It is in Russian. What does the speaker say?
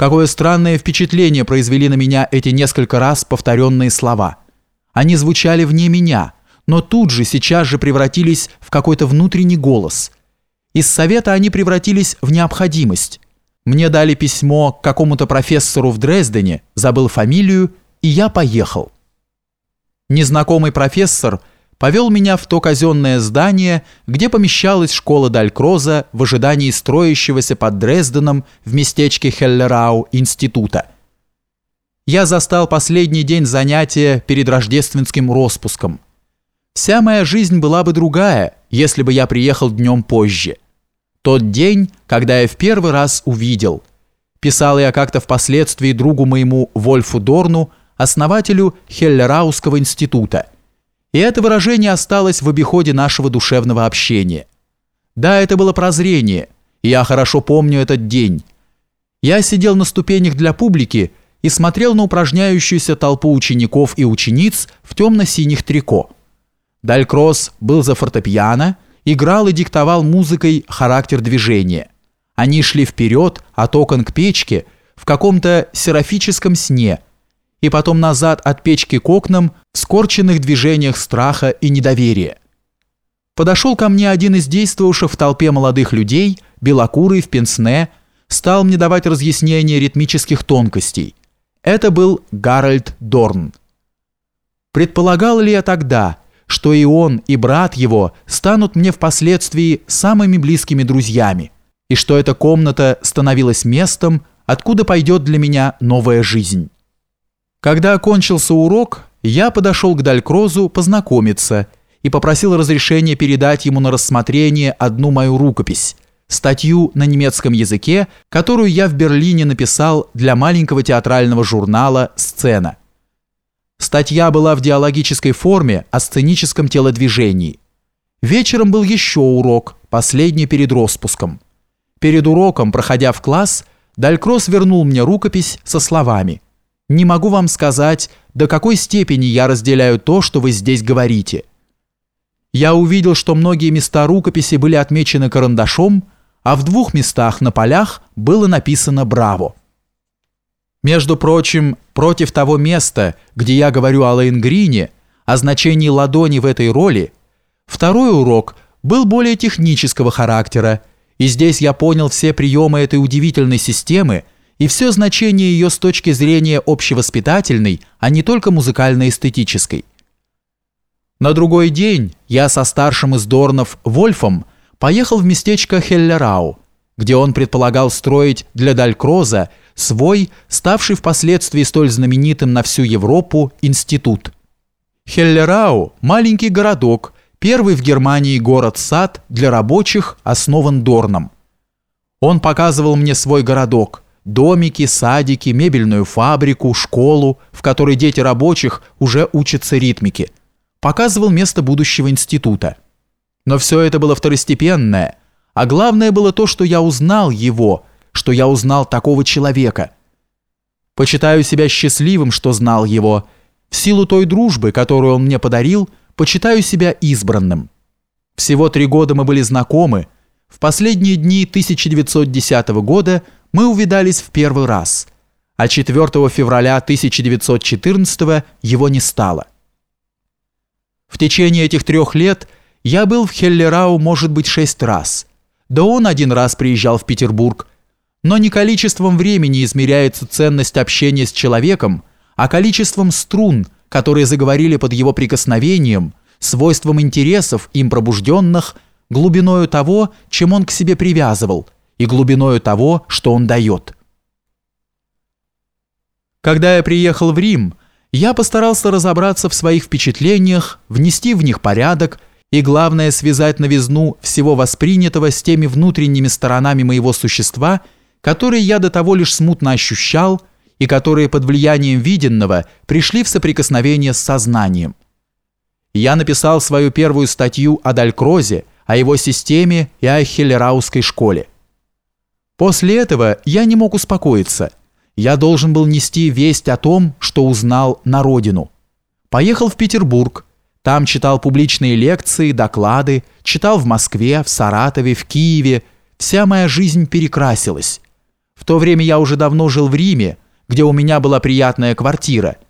Какое странное впечатление произвели на меня эти несколько раз повторенные слова. Они звучали вне меня, но тут же, сейчас же превратились в какой-то внутренний голос. Из совета они превратились в необходимость. Мне дали письмо к какому-то профессору в Дрездене, забыл фамилию, и я поехал. Незнакомый профессор повел меня в то казенное здание, где помещалась школа Далькроза в ожидании строящегося под Дрезденом в местечке Хеллерау института. Я застал последний день занятия перед рождественским распуском. Вся моя жизнь была бы другая, если бы я приехал днем позже. Тот день, когда я в первый раз увидел. Писал я как-то впоследствии другу моему Вольфу Дорну, основателю Хеллерауского института. И это выражение осталось в обиходе нашего душевного общения. Да, это было прозрение, и я хорошо помню этот день. Я сидел на ступенях для публики и смотрел на упражняющуюся толпу учеников и учениц в темно-синих трико. Далькросс был за фортепиано, играл и диктовал музыкой характер движения. Они шли вперед от окон к печке в каком-то серафическом сне, и потом назад от печки к окнам в скорченных движениях страха и недоверия. Подошел ко мне один из действовавших в толпе молодых людей, белокурый в пенсне, стал мне давать разъяснение ритмических тонкостей. Это был Гарольд Дорн. Предполагал ли я тогда, что и он, и брат его станут мне впоследствии самыми близкими друзьями, и что эта комната становилась местом, откуда пойдет для меня новая жизнь. Когда окончился урок, я подошел к Далькрозу познакомиться и попросил разрешения передать ему на рассмотрение одну мою рукопись, статью на немецком языке, которую я в Берлине написал для маленького театрального журнала «Сцена». Статья была в диалогической форме о сценическом телодвижении. Вечером был еще урок, последний перед распуском. Перед уроком, проходя в класс, Далькрос вернул мне рукопись со словами «Не могу вам сказать, до какой степени я разделяю то, что вы здесь говорите». Я увидел, что многие места рукописи были отмечены карандашом, а в двух местах на полях было написано «Браво». Между прочим, против того места, где я говорю о Лейнгрине, о значении ладони в этой роли, второй урок был более технического характера, и здесь я понял все приемы этой удивительной системы и все значение ее с точки зрения общевоспитательной, а не только музыкально-эстетической. На другой день я со старшим из Дорнов Вольфом поехал в местечко Хеллерау, где он предполагал строить для Далькроза свой, ставший впоследствии столь знаменитым на всю Европу, институт. Хеллерау – маленький городок, первый в Германии город-сад для рабочих, основан Дорном. Он показывал мне свой городок, домики, садики, мебельную фабрику, школу, в которой дети рабочих уже учатся ритмике. Показывал место будущего института. Но все это было второстепенное, а главное было то, что я узнал его – что я узнал такого человека. Почитаю себя счастливым, что знал его. В силу той дружбы, которую он мне подарил, почитаю себя избранным. Всего три года мы были знакомы. В последние дни 1910 года мы увидались в первый раз, а 4 февраля 1914 его не стало. В течение этих трех лет я был в Хеллерау, может быть, шесть раз. Да он один раз приезжал в Петербург, но не количеством времени измеряется ценность общения с человеком, а количеством струн, которые заговорили под его прикосновением, свойством интересов им пробужденных, глубиною того, чем он к себе привязывал, и глубиною того, что он дает. Когда я приехал в Рим, я постарался разобраться в своих впечатлениях, внести в них порядок и, главное, связать новизну всего воспринятого с теми внутренними сторонами моего существа – которые я до того лишь смутно ощущал и которые под влиянием виденного пришли в соприкосновение с сознанием. Я написал свою первую статью о Далькрозе, о его системе и о Хеллераусской школе. После этого я не мог успокоиться. Я должен был нести весть о том, что узнал на родину. Поехал в Петербург, там читал публичные лекции, доклады, читал в Москве, в Саратове, в Киеве. Вся моя жизнь перекрасилась. В то время я уже давно жил в Риме, где у меня была приятная квартира –